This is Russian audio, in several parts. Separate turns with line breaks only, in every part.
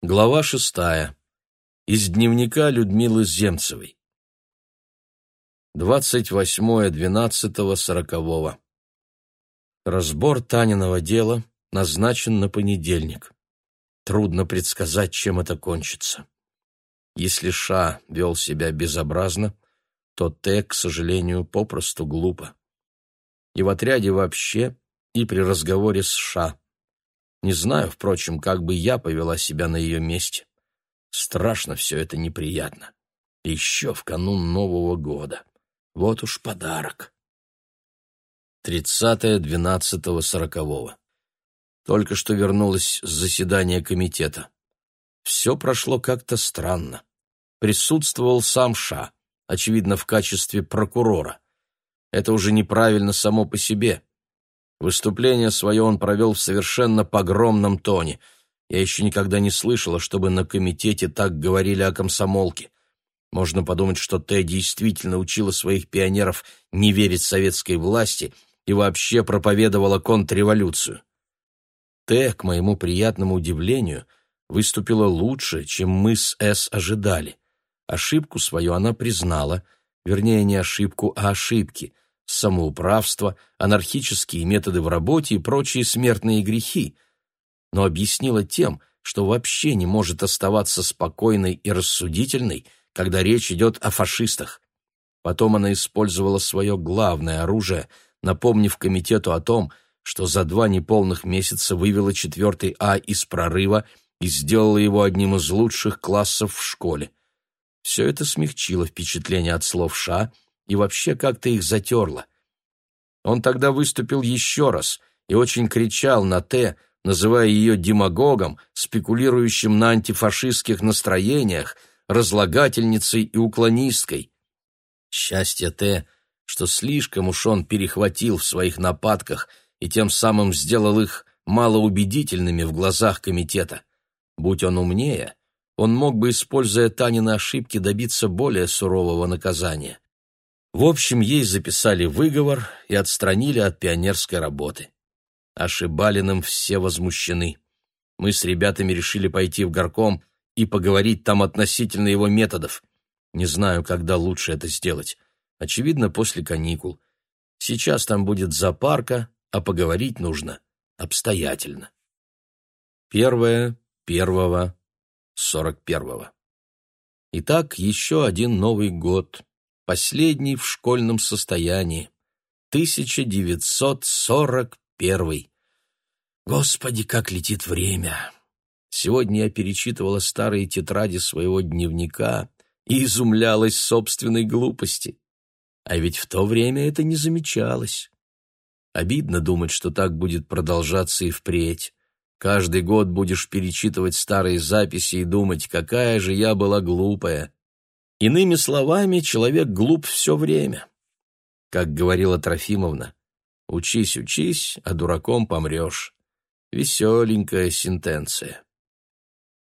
Глава шестая. Из дневника Людмилы Земцевой. 28.12.40. Разбор Таниного дела назначен на понедельник. Трудно предсказать, чем это кончится. Если Ша вел себя безобразно, то Т, к сожалению, попросту глупо. И в отряде вообще, и при разговоре с Ша. Не знаю, впрочем, как бы я повела себя на ее месте. Страшно все это неприятно. Еще в канун Нового года. Вот уж подарок. 30.12.40. Только что вернулась с заседания комитета. Все прошло как-то странно. Присутствовал сам Ша, очевидно, в качестве прокурора. Это уже неправильно само по себе — Выступление свое он провел в совершенно погромном тоне. Я еще никогда не слышала, чтобы на комитете так говорили о комсомолке. Можно подумать, что Т действительно учила своих пионеров не верить советской власти и вообще проповедовала контрреволюцию. Т, к моему приятному удивлению, выступила лучше, чем мы с С ожидали. Ошибку свою она признала, вернее, не ошибку, а ошибки самоуправство, анархические методы в работе и прочие смертные грехи, но объяснила тем, что вообще не может оставаться спокойной и рассудительной, когда речь идет о фашистах. Потом она использовала свое главное оружие, напомнив комитету о том, что за два неполных месяца вывела четвертый А из прорыва и сделала его одним из лучших классов в школе. Все это смягчило впечатление от слов Ша – и вообще как-то их затерло. Он тогда выступил еще раз и очень кричал на Т, называя ее демагогом, спекулирующим на антифашистских настроениях, разлагательницей и уклонисткой. Счастье Т, что слишком уж он перехватил в своих нападках и тем самым сделал их малоубедительными в глазах комитета. Будь он умнее, он мог бы, используя Танины ошибки, добиться более сурового наказания. В общем, ей записали выговор и отстранили от пионерской работы. А Шибалиным все возмущены. Мы с ребятами решили пойти в горком и поговорить там относительно его методов. Не знаю, когда лучше это сделать. Очевидно, после каникул. Сейчас там будет зоопарка, а поговорить нужно обстоятельно. Первое, первого, сорок первого. Итак, еще один Новый год последний в школьном состоянии, 1941. Господи, как летит время! Сегодня я перечитывала старые тетради своего дневника и изумлялась собственной глупости. А ведь в то время это не замечалось. Обидно думать, что так будет продолжаться и впредь. Каждый год будешь перечитывать старые записи и думать, какая же я была глупая. Иными словами, человек глуп все время. Как говорила Трофимовна, «Учись, учись, а дураком помрешь». Веселенькая сентенция.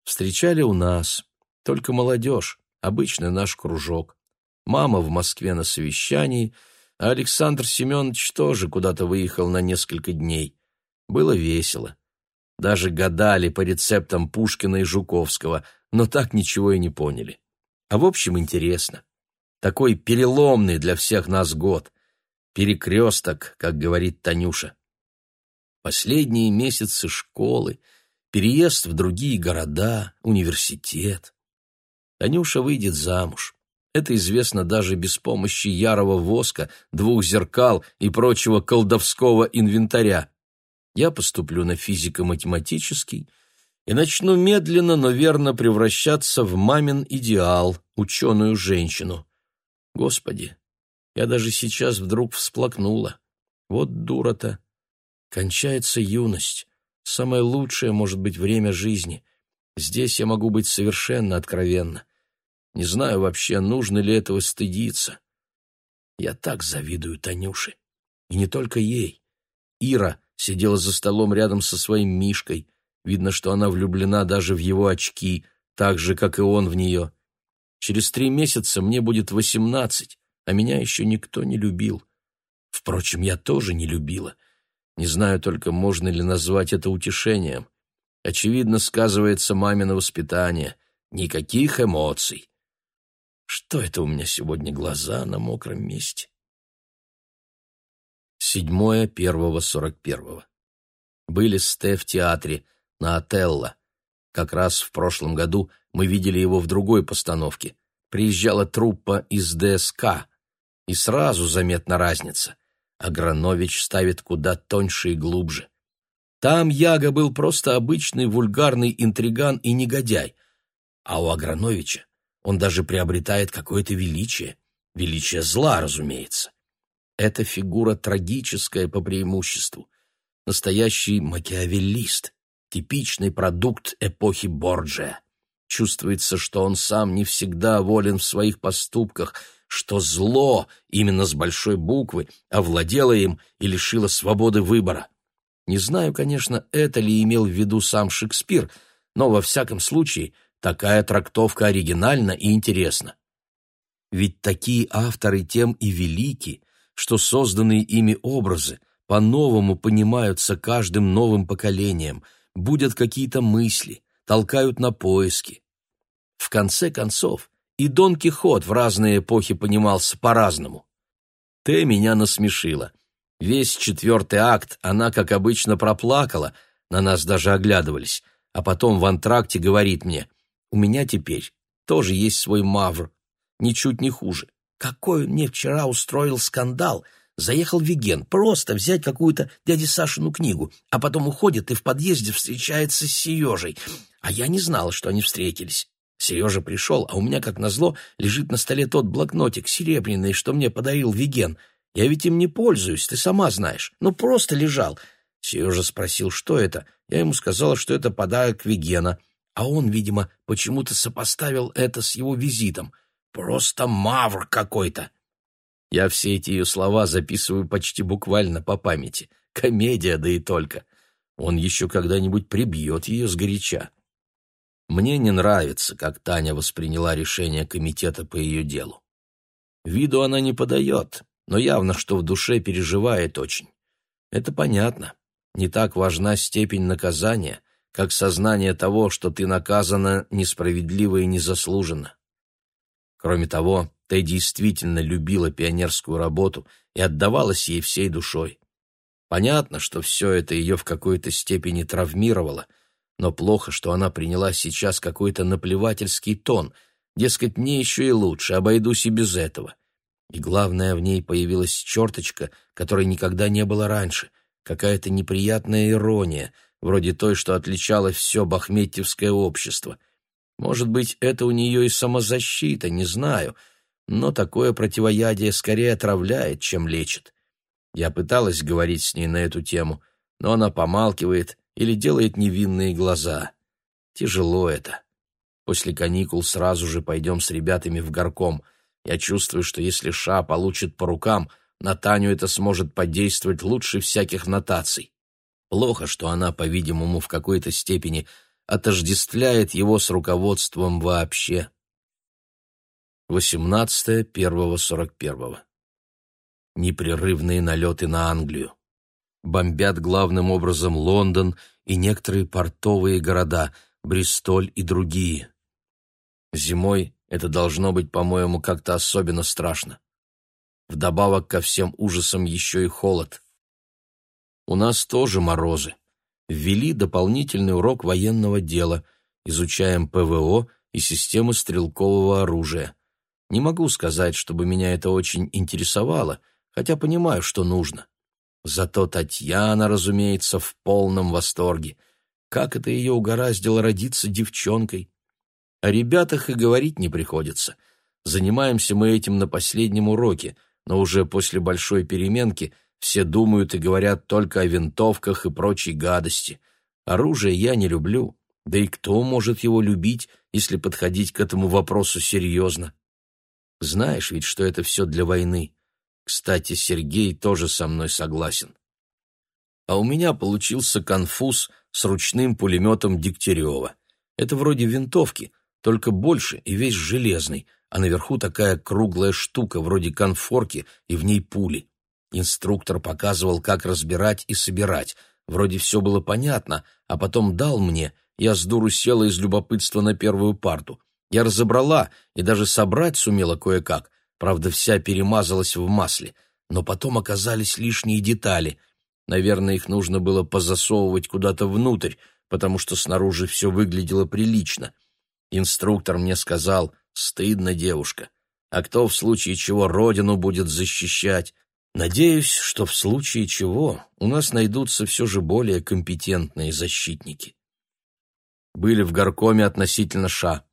Встречали у нас, только молодежь, обычный наш кружок. Мама в Москве на совещании, а Александр Семенович тоже куда-то выехал на несколько дней. Было весело. Даже гадали по рецептам Пушкина и Жуковского, но так ничего и не поняли а в общем интересно. Такой переломный для всех нас год. Перекресток, как говорит Танюша. Последние месяцы школы, переезд в другие города, университет. Танюша выйдет замуж. Это известно даже без помощи ярого воска, двух зеркал и прочего колдовского инвентаря. Я поступлю на физико-математический, и начну медленно, но верно превращаться в мамин идеал, ученую женщину. Господи, я даже сейчас вдруг всплакнула. Вот дура-то. Кончается юность. Самое лучшее, может быть, время жизни. Здесь я могу быть совершенно откровенна. Не знаю вообще, нужно ли этого стыдиться. Я так завидую Танюше. И не только ей. Ира сидела за столом рядом со своим Мишкой — Видно, что она влюблена даже в его очки, так же, как и он в нее. Через три месяца мне будет восемнадцать, а меня еще никто не любил. Впрочем, я тоже не любила. Не знаю только, можно ли назвать это утешением. Очевидно, сказывается мамино воспитание. Никаких эмоций. Что это у меня сегодня глаза на мокром месте? Седьмое первого сорок первого. Были Сте в театре — на Отелло. Как раз в прошлом году мы видели его в другой постановке. Приезжала труппа из ДСК, и сразу заметна разница. Агранович ставит куда тоньше и глубже. Там Яга был просто обычный вульгарный интриган и негодяй, а у Аграновича он даже приобретает какое-то величие, величие зла, разумеется. Эта фигура трагическая по преимуществу, настоящий макиавеллист — типичный продукт эпохи Борджия. Чувствуется, что он сам не всегда волен в своих поступках, что зло, именно с большой буквы, овладело им и лишило свободы выбора. Не знаю, конечно, это ли имел в виду сам Шекспир, но во всяком случае такая трактовка оригинальна и интересна. Ведь такие авторы тем и велики, что созданные ими образы по-новому понимаются каждым новым поколением – будят какие-то мысли, толкают на поиски. В конце концов, и Дон Кихот в разные эпохи понимался по-разному. Ты меня насмешила. Весь четвертый акт она, как обычно, проплакала, на нас даже оглядывались, а потом в антракте говорит мне, «У меня теперь тоже есть свой мавр, ничуть не хуже. Какой он мне вчера устроил скандал!» Заехал Виген, просто взять какую-то дяди Сашину книгу, а потом уходит и в подъезде встречается с Сережей. А я не знала, что они встретились. Сережа пришел, а у меня, как назло, лежит на столе тот блокнотик серебряный, что мне подарил Виген. Я ведь им не пользуюсь, ты сама знаешь. Ну, просто лежал. Сережа спросил, что это. Я ему сказала, что это подарок Вигена. А он, видимо, почему-то сопоставил это с его визитом. Просто мавр какой-то. Я все эти ее слова записываю почти буквально по памяти. Комедия, да и только. Он еще когда-нибудь прибьет ее сгоряча. Мне не нравится, как Таня восприняла решение комитета по ее делу. Виду она не подает, но явно, что в душе переживает очень. Это понятно. Не так важна степень наказания, как сознание того, что ты наказана несправедливо и незаслуженно. Кроме того, Тэй действительно любила пионерскую работу и отдавалась ей всей душой. Понятно, что все это ее в какой-то степени травмировало, но плохо, что она приняла сейчас какой-то наплевательский тон, дескать, мне еще и лучше, обойдусь и без этого. И главное, в ней появилась черточка, которой никогда не было раньше, какая-то неприятная ирония, вроде той, что отличало все бахметьевское общество — может быть, это у нее и самозащита, не знаю, но такое противоядие скорее отравляет, чем лечит. Я пыталась говорить с ней на эту тему, но она помалкивает или делает невинные глаза. Тяжело это. После каникул сразу же пойдем с ребятами в горком. Я чувствую, что если Ша получит по рукам, на Таню это сможет подействовать лучше всяких нотаций. Плохо, что она, по-видимому, в какой-то степени – отождествляет его с руководством вообще. 18.1.41. Непрерывные налеты на Англию. Бомбят главным образом Лондон и некоторые портовые города, Бристоль и другие. Зимой это должно быть, по-моему, как-то особенно страшно. Вдобавок ко всем ужасам еще и холод. У нас тоже морозы, ввели дополнительный урок военного дела, изучаем ПВО и системы стрелкового оружия. Не могу сказать, чтобы меня это очень интересовало, хотя понимаю, что нужно. Зато Татьяна, разумеется, в полном восторге. Как это ее угораздило родиться девчонкой? О ребятах и говорить не приходится. Занимаемся мы этим на последнем уроке, но уже после большой переменки – все думают и говорят только о винтовках и прочей гадости. Оружие я не люблю, да и кто может его любить, если подходить к этому вопросу серьезно? Знаешь ведь, что это все для войны. Кстати, Сергей тоже со мной согласен. А у меня получился конфуз с ручным пулеметом Дегтярева. Это вроде винтовки, только больше и весь железный, а наверху такая круглая штука, вроде конфорки, и в ней пули. Инструктор показывал, как разбирать и собирать. Вроде все было понятно, а потом дал мне. Я с дуру села из любопытства на первую парту. Я разобрала и даже собрать сумела кое-как. Правда, вся перемазалась в масле. Но потом оказались лишние детали. Наверное, их нужно было позасовывать куда-то внутрь, потому что снаружи все выглядело прилично. Инструктор мне сказал, «Стыдно, девушка. А кто в случае чего родину будет защищать?» Надеюсь, что в случае чего у нас найдутся все же более компетентные защитники. Были в горкоме относительно ша.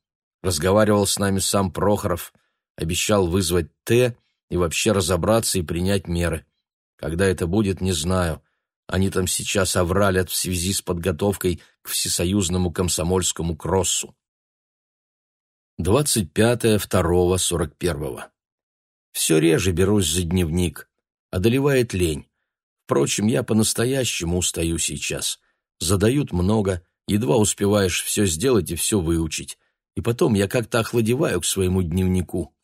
Разговаривал с нами сам Прохоров, обещал вызвать Т и вообще разобраться и принять меры. Когда это будет, не знаю. Они там сейчас овралят в связи с подготовкой к всесоюзному комсомольскому кроссу. 25.2.41. Все реже берусь за дневник одолевает лень. Впрочем, я по-настоящему устаю сейчас. Задают много, едва успеваешь все сделать и все выучить. И потом я как-то охладеваю к своему дневнику.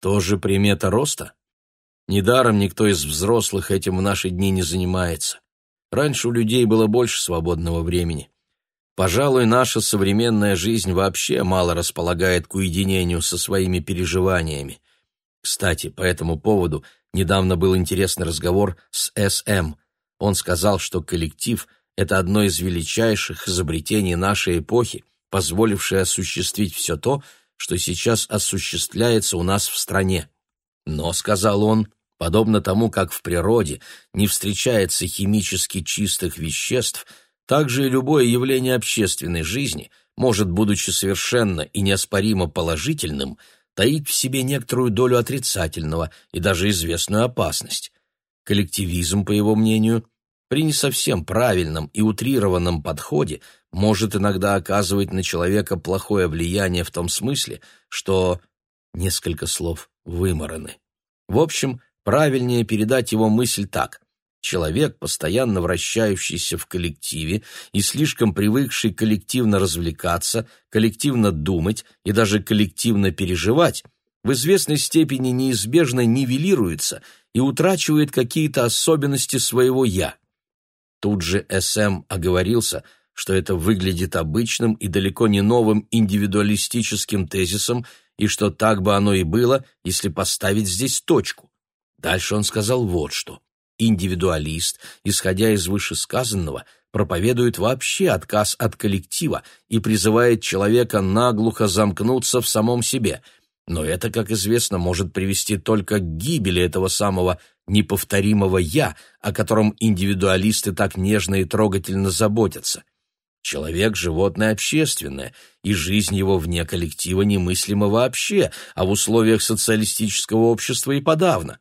Тоже примета роста? Недаром никто из взрослых этим в наши дни не занимается. Раньше у людей было больше свободного времени. Пожалуй, наша современная жизнь вообще мало располагает к уединению со своими переживаниями. Кстати, по этому поводу – Недавно был интересный разговор с С.М. Он сказал, что коллектив — это одно из величайших изобретений нашей эпохи, позволившее осуществить все то, что сейчас осуществляется у нас в стране. Но, — сказал он, — подобно тому, как в природе не встречается химически чистых веществ, также и любое явление общественной жизни может, будучи совершенно и неоспоримо положительным, — таит в себе некоторую долю отрицательного и даже известную опасность. Коллективизм, по его мнению, при не совсем правильном и утрированном подходе может иногда оказывать на человека плохое влияние в том смысле, что несколько слов вымораны. В общем, правильнее передать его мысль так. Человек, постоянно вращающийся в коллективе и слишком привыкший коллективно развлекаться, коллективно думать и даже коллективно переживать, в известной степени неизбежно нивелируется и утрачивает какие-то особенности своего «я». Тут же СМ оговорился, что это выглядит обычным и далеко не новым индивидуалистическим тезисом, и что так бы оно и было, если поставить здесь точку. Дальше он сказал вот что индивидуалист, исходя из вышесказанного, проповедует вообще отказ от коллектива и призывает человека наглухо замкнуться в самом себе. Но это, как известно, может привести только к гибели этого самого неповторимого «я», о котором индивидуалисты так нежно и трогательно заботятся. Человек – животное общественное, и жизнь его вне коллектива немыслима вообще, а в условиях социалистического общества и подавно.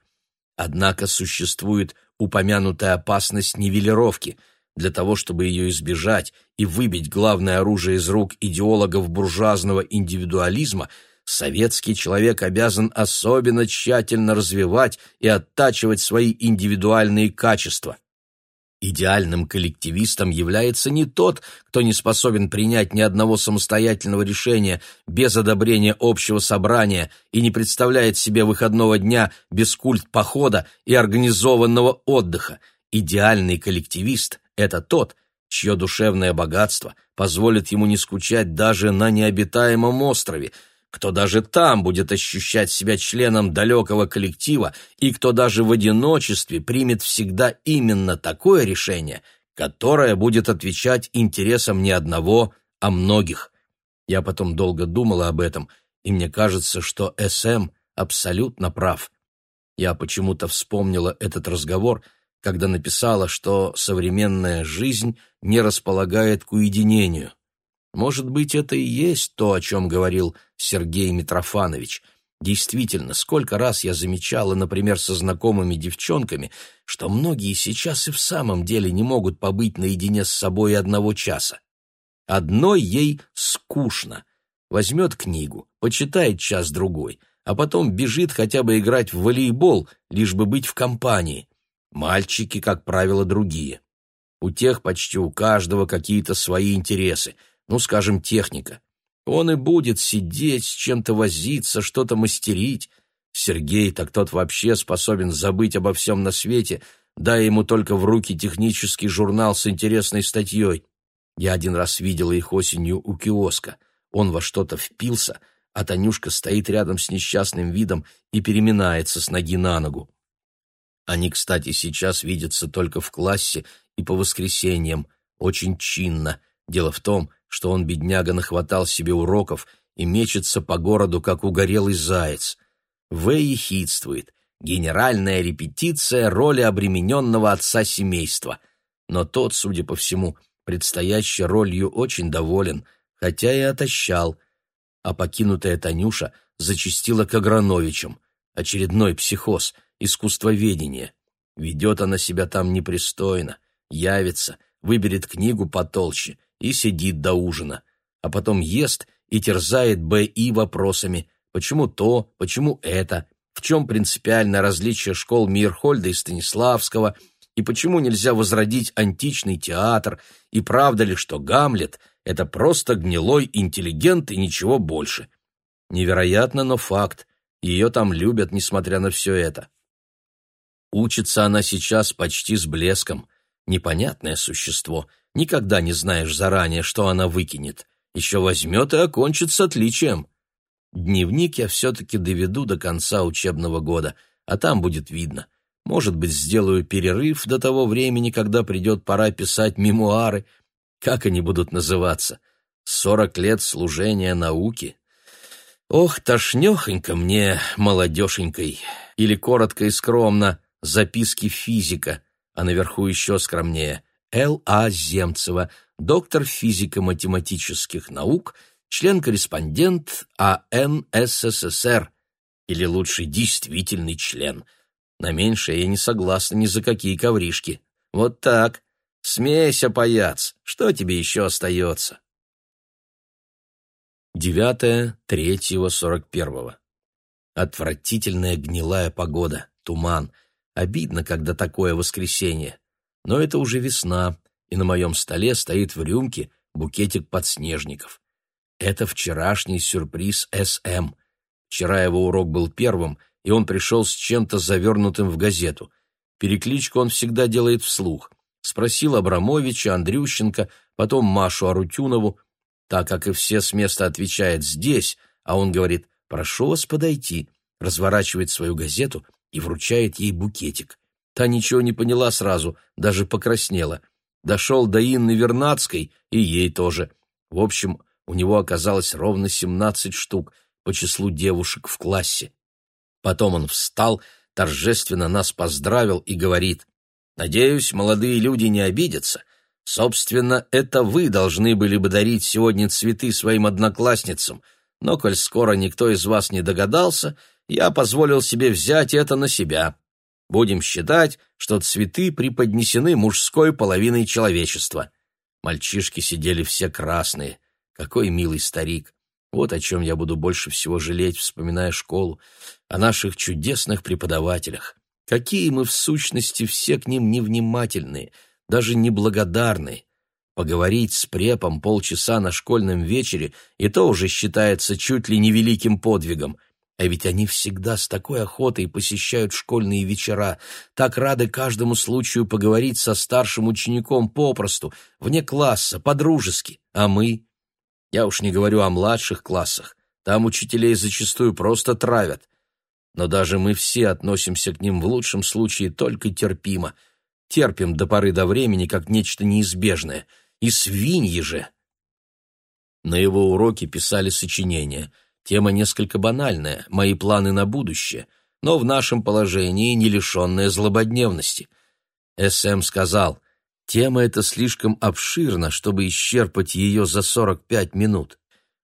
Однако существует упомянутая опасность нивелировки, для того, чтобы ее избежать и выбить главное оружие из рук идеологов буржуазного индивидуализма, советский человек обязан особенно тщательно развивать и оттачивать свои индивидуальные качества. Идеальным коллективистом является не тот, кто не способен принять ни одного самостоятельного решения без одобрения общего собрания и не представляет себе выходного дня без культ-похода и организованного отдыха. Идеальный коллективист – это тот, чье душевное богатство позволит ему не скучать даже на необитаемом острове – кто даже там будет ощущать себя членом далекого коллектива и кто даже в одиночестве примет всегда именно такое решение, которое будет отвечать интересам не одного, а многих. Я потом долго думала об этом, и мне кажется, что СМ абсолютно прав. Я почему-то вспомнила этот разговор, когда написала, что современная жизнь не располагает к уединению. Может быть, это и есть то, о чем говорил Сергей Митрофанович. Действительно, сколько раз я замечала, например, со знакомыми девчонками, что многие сейчас и в самом деле не могут побыть наедине с собой одного часа. Одной ей скучно. Возьмет книгу, почитает час-другой, а потом бежит хотя бы играть в волейбол, лишь бы быть в компании. Мальчики, как правило, другие. У тех почти у каждого какие-то свои интересы — ну, скажем, техника. Он и будет сидеть, с чем-то возиться, что-то мастерить. Сергей так тот вообще способен забыть обо всем на свете, дай ему только в руки технический журнал с интересной статьей. Я один раз видела их осенью у киоска. Он во что-то впился, а Танюшка стоит рядом с несчастным видом и переминается с ноги на ногу. Они, кстати, сейчас видятся только в классе и по воскресеньям, очень чинно. Дело в том, что он, бедняга, нахватал себе уроков и мечется по городу, как угорелый заяц. В ехидствует. Генеральная репетиция роли обремененного отца семейства. Но тот, судя по всему, предстоящей ролью очень доволен, хотя и отощал. А покинутая Танюша зачастила к Аграновичам. Очередной психоз, искусствоведение. Ведет она себя там непристойно, явится, выберет книгу потолще и сидит до ужина, а потом ест и терзает Б.И. вопросами «почему то?», «почему это?», в чем принципиальное различие школ Мирхольда и Станиславского, и почему нельзя возродить античный театр, и правда ли, что Гамлет — это просто гнилой интеллигент и ничего больше. Невероятно, но факт. Ее там любят, несмотря на все это. Учится она сейчас почти с блеском. Непонятное существо — Никогда не знаешь заранее, что она выкинет. Еще возьмет и окончит с отличием. Дневник я все-таки доведу до конца учебного года, а там будет видно. Может быть, сделаю перерыв до того времени, когда придет пора писать мемуары. Как они будут называться? Сорок лет служения науки. Ох, тошнехонько мне, молодешенькой. Или коротко и скромно, записки физика, а наверху еще скромнее — Л.А. Земцева, доктор физико-математических наук, член-корреспондент АН СССР, или лучше действительный член. На меньшее я не согласна ни за какие ковришки. Вот так. Смейся, паяц, что тебе еще остается? 9.3.41. Отвратительная гнилая погода, туман. Обидно, когда такое воскресенье. Но это уже весна, и на моем столе стоит в рюмке букетик подснежников. Это вчерашний сюрприз С.М. Вчера его урок был первым, и он пришел с чем-то завернутым в газету. Перекличку он всегда делает вслух. Спросил Абрамовича, Андрющенко, потом Машу Арутюнову. Так как и все с места отвечает «здесь», а он говорит «прошу вас подойти», разворачивает свою газету и вручает ей букетик. Та ничего не поняла сразу, даже покраснела. Дошел до Инны Вернадской, и ей тоже. В общем, у него оказалось ровно семнадцать штук по числу девушек в классе. Потом он встал, торжественно нас поздравил и говорит, «Надеюсь, молодые люди не обидятся. Собственно, это вы должны были бы дарить сегодня цветы своим одноклассницам, но, коль скоро никто из вас не догадался, я позволил себе взять это на себя. Будем считать, что цветы преподнесены мужской половиной человечества. Мальчишки сидели все красные. Какой милый старик. Вот о чем я буду больше всего жалеть, вспоминая школу, о наших чудесных преподавателях. Какие мы в сущности все к ним невнимательные, даже неблагодарные. Поговорить с препом полчаса на школьном вечере и то уже считается чуть ли не великим подвигом — а ведь они всегда с такой охотой посещают школьные вечера, так рады каждому случаю поговорить со старшим учеником попросту, вне класса, по-дружески. А мы? Я уж не говорю о младших классах. Там учителей зачастую просто травят. Но даже мы все относимся к ним в лучшем случае только терпимо. Терпим до поры до времени, как нечто неизбежное. И свиньи же! На его уроке писали сочинения — Тема несколько банальная, мои планы на будущее, но в нашем положении не лишенная злободневности. СМ эм сказал, тема эта слишком обширна, чтобы исчерпать ее за 45 минут.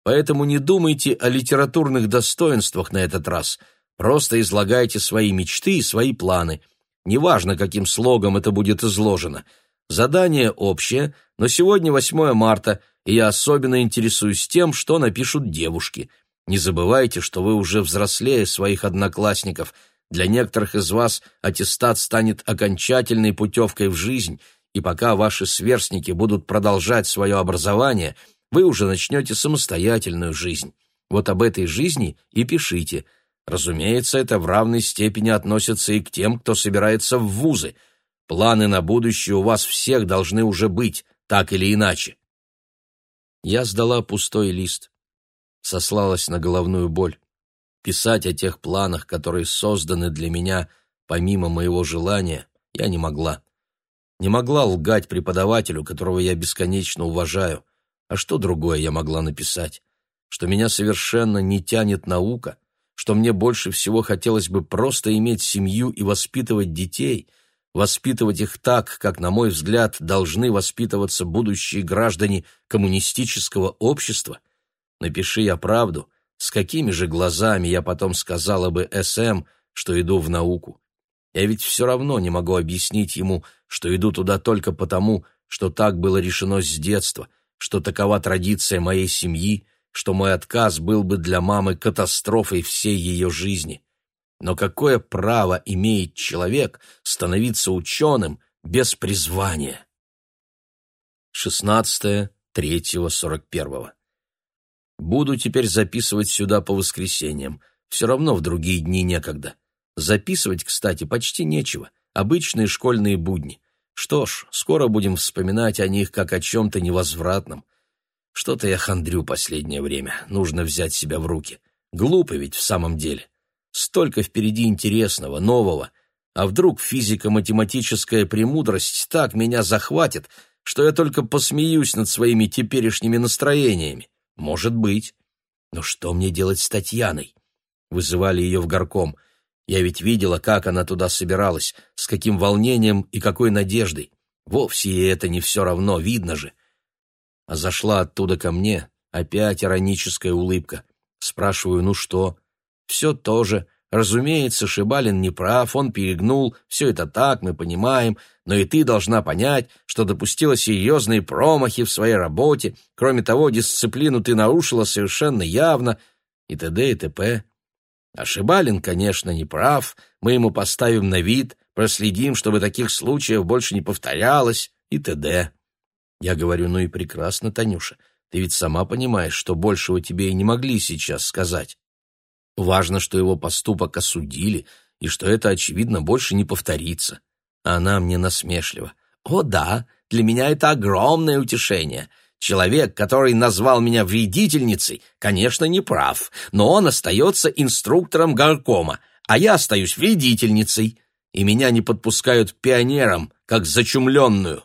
Поэтому не думайте о литературных достоинствах на этот раз, просто излагайте свои мечты и свои планы. Неважно, каким слогом это будет изложено. Задание общее, но сегодня 8 марта, и я особенно интересуюсь тем, что напишут девушки – не забывайте, что вы уже взрослее своих одноклассников. Для некоторых из вас аттестат станет окончательной путевкой в жизнь, и пока ваши сверстники будут продолжать свое образование, вы уже начнете самостоятельную жизнь. Вот об этой жизни и пишите. Разумеется, это в равной степени относится и к тем, кто собирается в вузы. Планы на будущее у вас всех должны уже быть, так или иначе. Я сдала пустой лист сослалась на головную боль. Писать о тех планах, которые созданы для меня помимо моего желания, я не могла. Не могла лгать преподавателю, которого я бесконечно уважаю. А что другое я могла написать? Что меня совершенно не тянет наука, что мне больше всего хотелось бы просто иметь семью и воспитывать детей, воспитывать их так, как, на мой взгляд, должны воспитываться будущие граждане коммунистического общества, Напиши я правду, с какими же глазами я потом сказала бы СМ, что иду в науку? Я ведь все равно не могу объяснить ему, что иду туда только потому, что так было решено с детства, что такова традиция моей семьи, что мой отказ был бы для мамы катастрофой всей ее жизни. Но какое право имеет человек становиться ученым без призвания? 16.3.41 Буду теперь записывать сюда по воскресеньям. Все равно в другие дни некогда. Записывать, кстати, почти нечего. Обычные школьные будни. Что ж, скоро будем вспоминать о них как о чем-то невозвратном. Что-то я хандрю последнее время. Нужно взять себя в руки. Глупо ведь в самом деле. Столько впереди интересного, нового. А вдруг физико-математическая премудрость так меня захватит, что я только посмеюсь над своими теперешними настроениями? Может быть. Но что мне делать с Татьяной? Вызывали ее в горком. Я ведь видела, как она туда собиралась, с каким волнением и какой надеждой. Вовсе ей это не все равно, видно же. А зашла оттуда ко мне, опять ироническая улыбка. Спрашиваю, ну что? Все то же, Разумеется, Шибалин не прав, он перегнул, все это так, мы понимаем, но и ты должна понять, что допустила серьезные промахи в своей работе, кроме того, дисциплину ты нарушила совершенно явно, и т.д. и т.п. А Шибалин, конечно, не прав, мы ему поставим на вид, проследим, чтобы таких случаев больше не повторялось, и т.д. Я говорю, ну и прекрасно, Танюша, ты ведь сама понимаешь, что большего тебе и не могли сейчас сказать. Важно, что его поступок осудили, и что это, очевидно, больше не повторится. Она мне насмешлива. «О да, для меня это огромное утешение. Человек, который назвал меня вредительницей, конечно, не прав, но он остается инструктором горкома, а я остаюсь вредительницей, и меня не подпускают пионером, как зачумленную».